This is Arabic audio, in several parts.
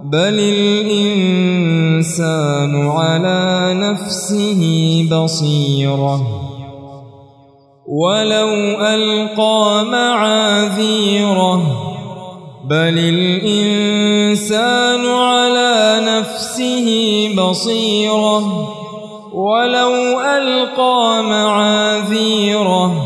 بل الإنسان على نفسه بصيرة ولو ألقى معاذيره بل الإنسان على نفسه بصيرة ولو ألقى معاذيره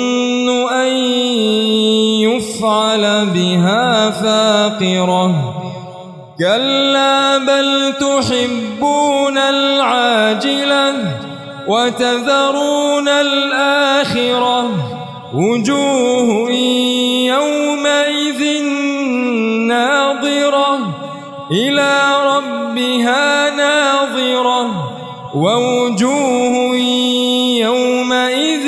يفعل بها فاقرة. كلا بل تحبون العاجلة وتذرون الآخرة. وجوه يومئذ ناظرة. إلى ربها ناظرة. ووجوه يومئذ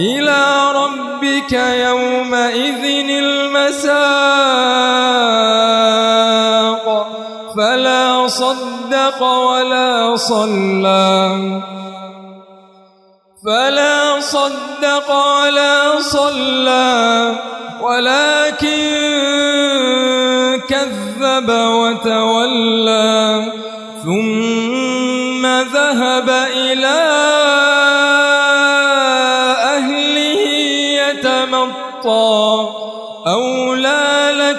إلى ربك يومئذ المساق. فلا صد صدق ولا صلى. فلا صدق ولا صلى. ولكن كذب وتولى. ثم ذهب إلى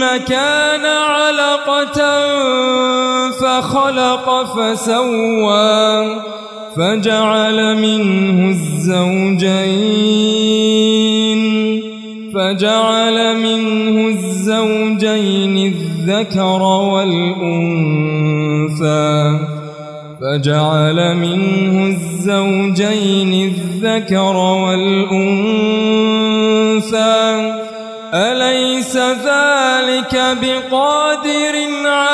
كان علقة فخلق فسوى فجعل منه الزوجين فجعل منه الزوجين الذكر والأنثى فجعل منه الزوجين الذكر والأنثى أليس ذلك بقادر على